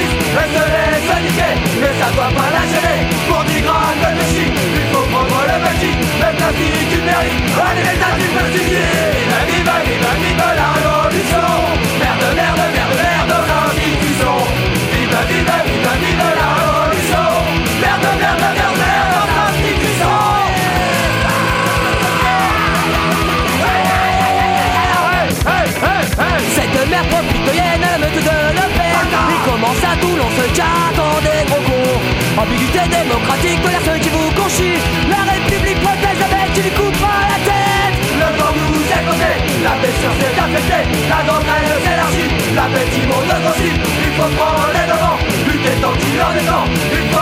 justice, elle se niquer, mais ça doit pas la gêner. Pour 10 grammes de Messi, il faut prendre le Messi, même la vie du mérite, allez les amis, partout l'on se tient dans des gros cours Ambiguïté démocratique de la seule qui vous conchit La République protège avec qui lui coupera la tête. Le port nous est causé, la blessure s'est affectée La gangrène s'élargit, la bête immonde grossit Il faut prendre les devants, lutter tant qu'il en est temps.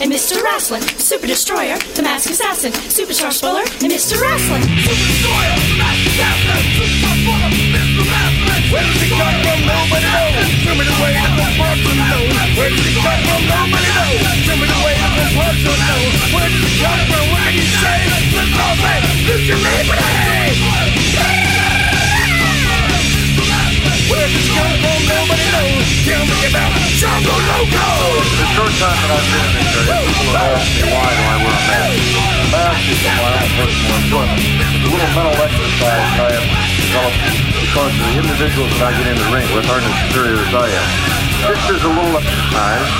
And Mr. Wrestling. Super Destroyer, the Mask Assassin, Superstar Spoiler, and Mr. Wrestling. Super Destroyer, the Mask Assassin. Superstar Spoiler, Mr. Wrestling. Where does he come from? Nobody knows. Show me the way to the person knows. Where does he come from? Nobody knows. Show me the way to the person knows. Where does he come from? What can you say? Let's all say, Lucha Libre. Where does he come from? The time that I've been in people have asked me why do I wear a mask. Personal enjoyment. It's a little mental exercise I have developed because the individuals that I get in the ring with aren't as superior as I am. This is a little exercise,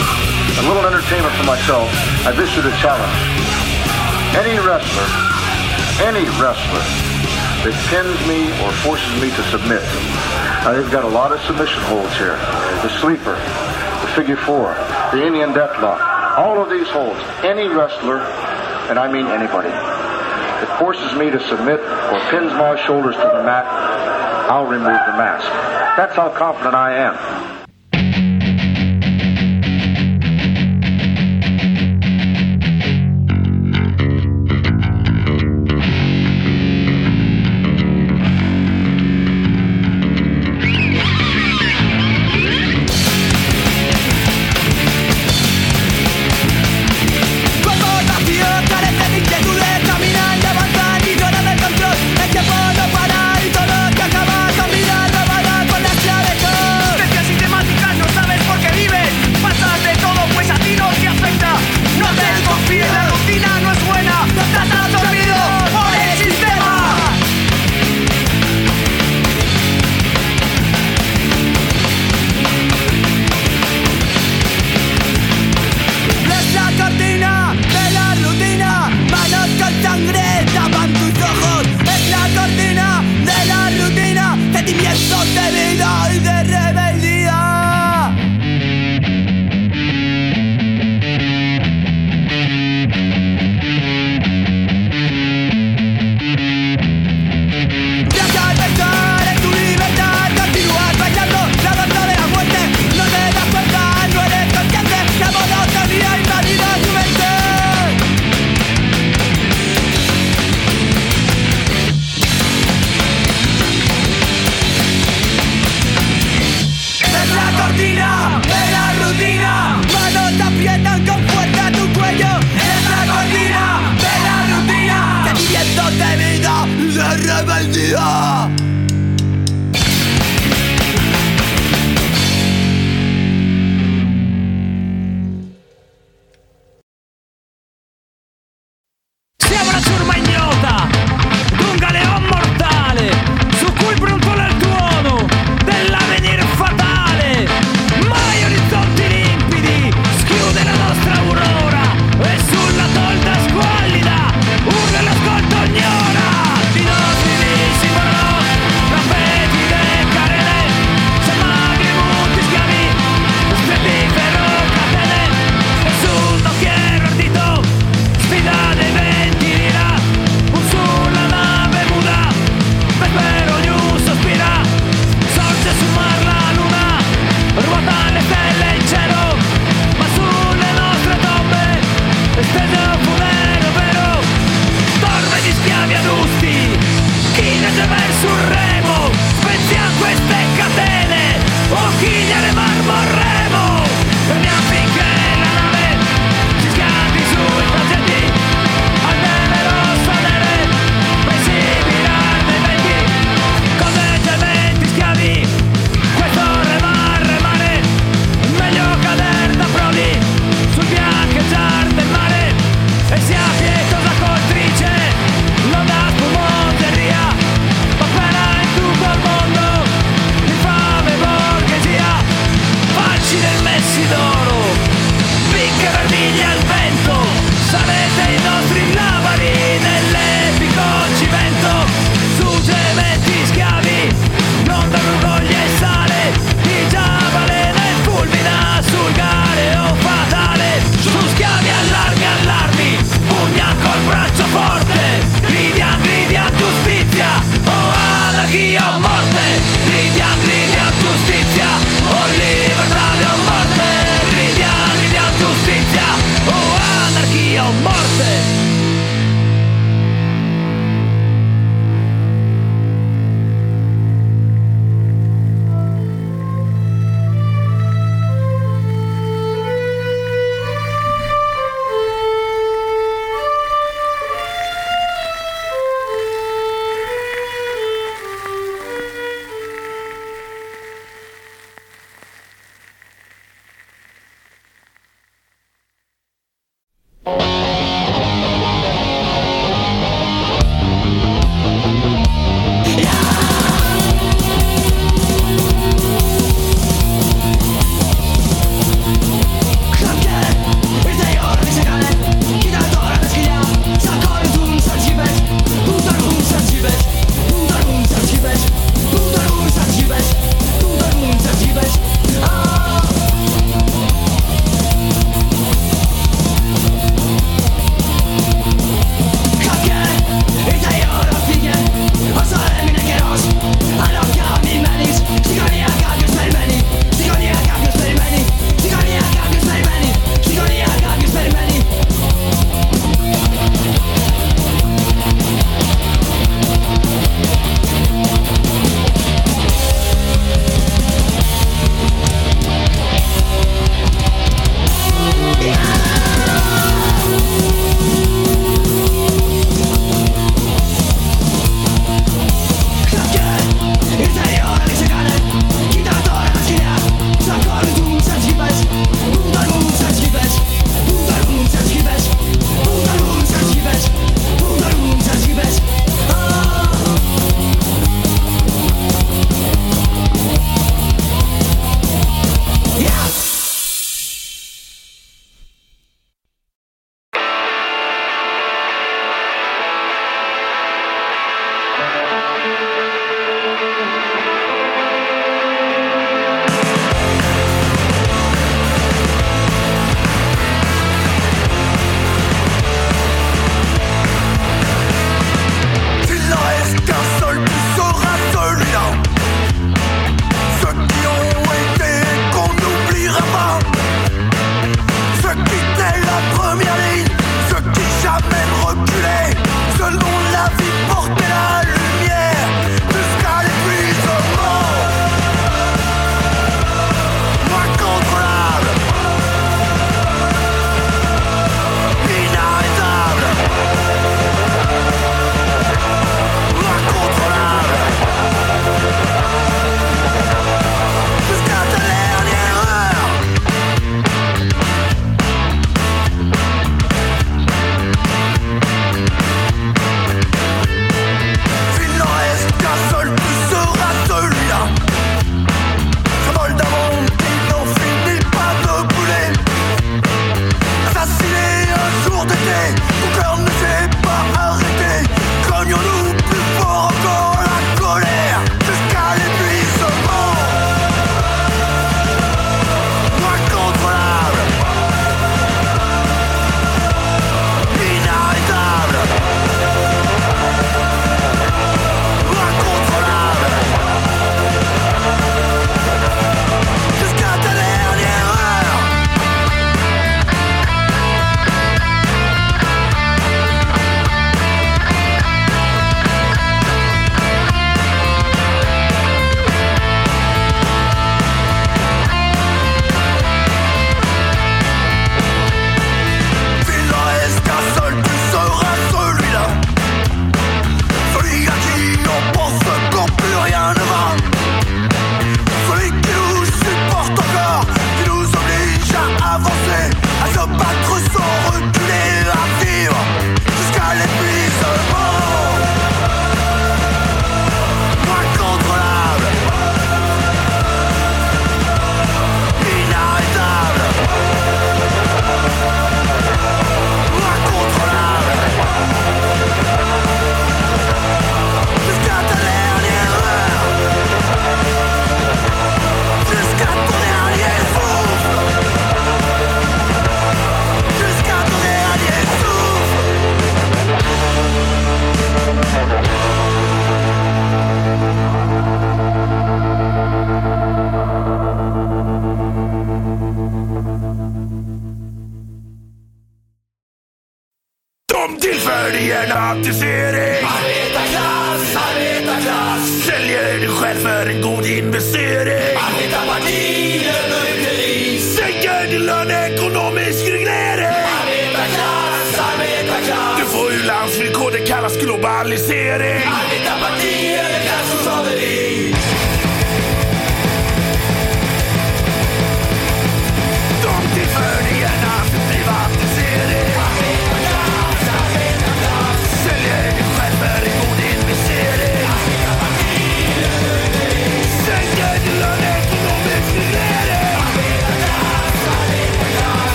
a little entertainment for myself. I've a challenge. Any wrestler, any wrestler that pins me or forces me to submit. They've got a lot of submission holds here. The sleeper, the figure four, the Indian deathlock. All of these holds. Any wrestler, and I mean anybody, that forces me to submit or pins my shoulders to the mat, I'll remove the mask. That's how confident I am.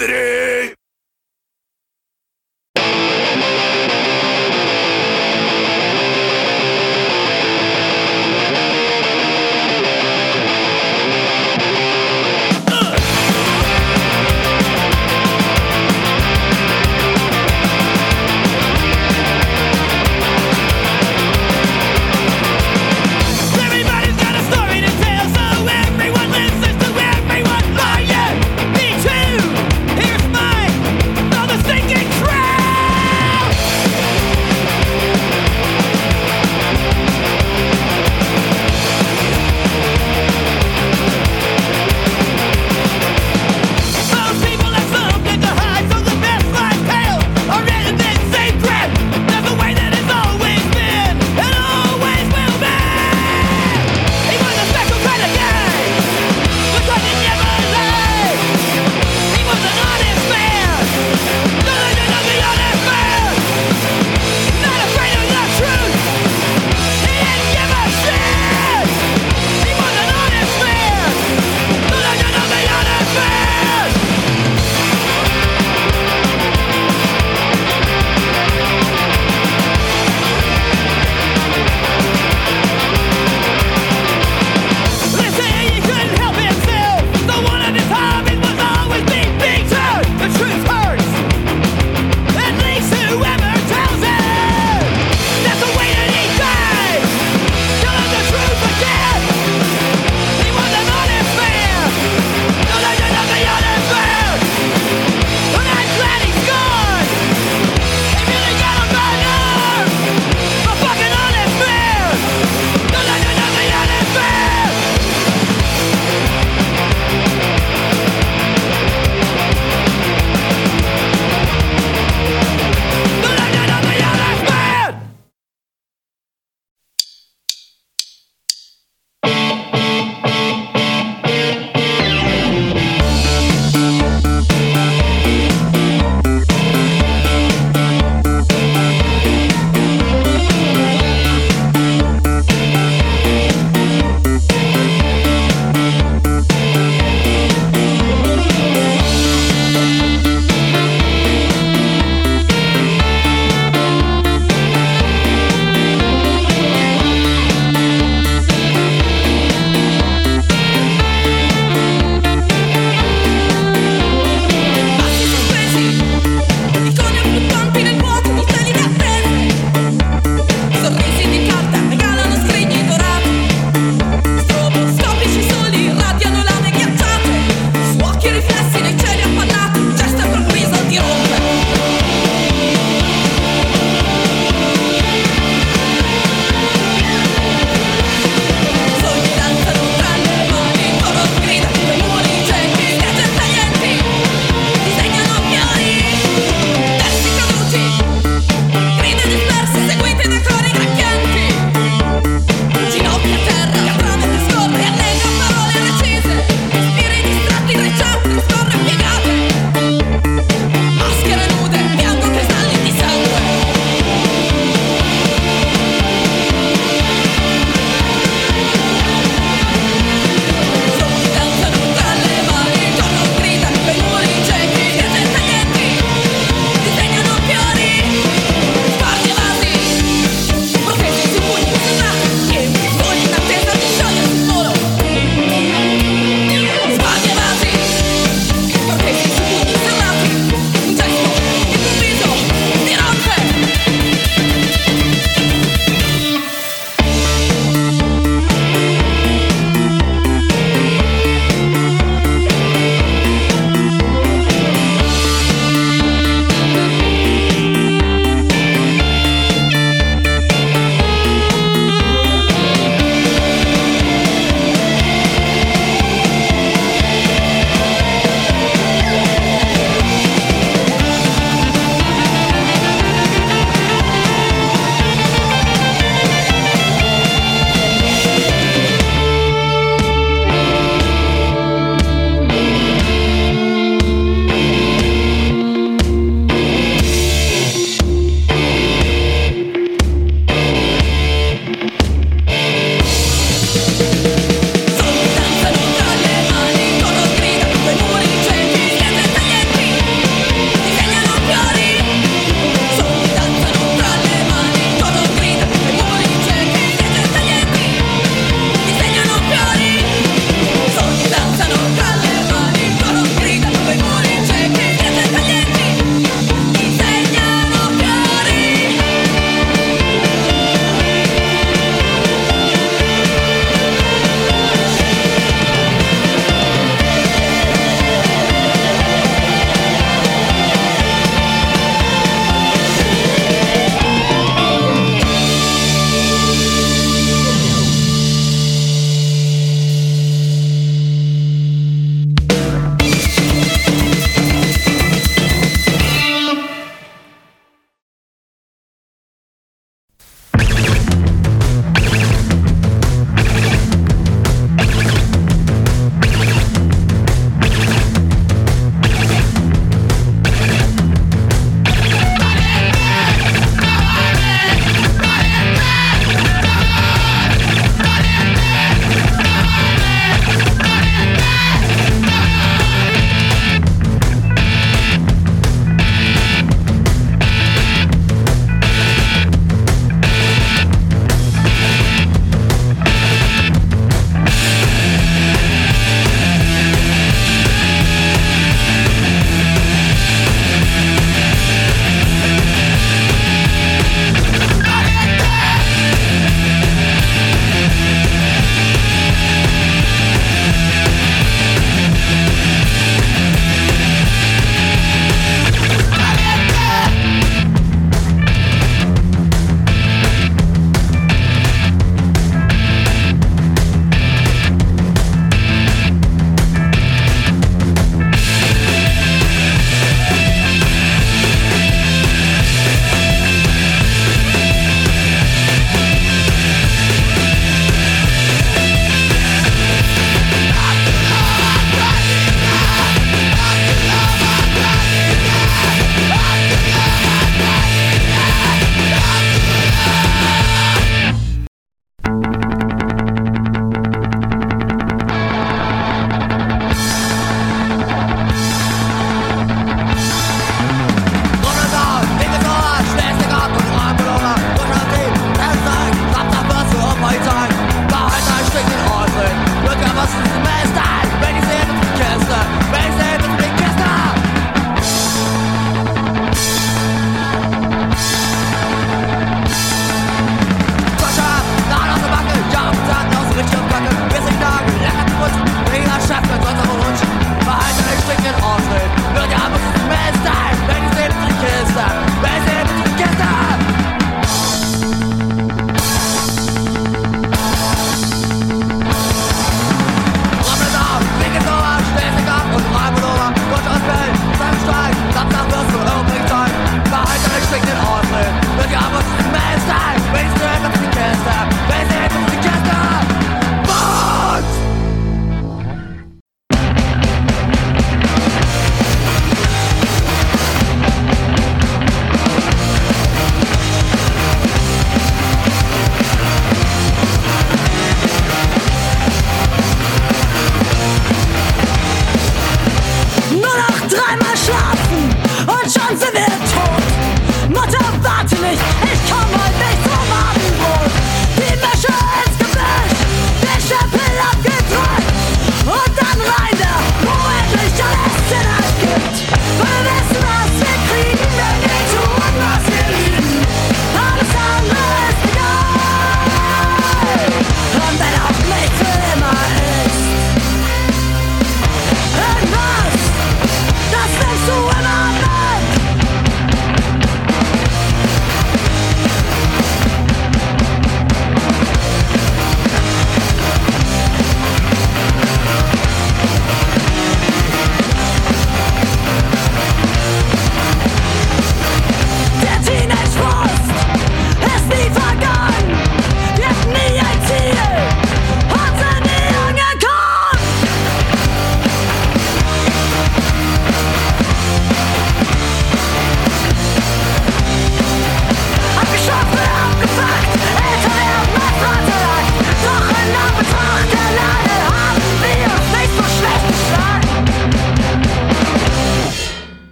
Бобери!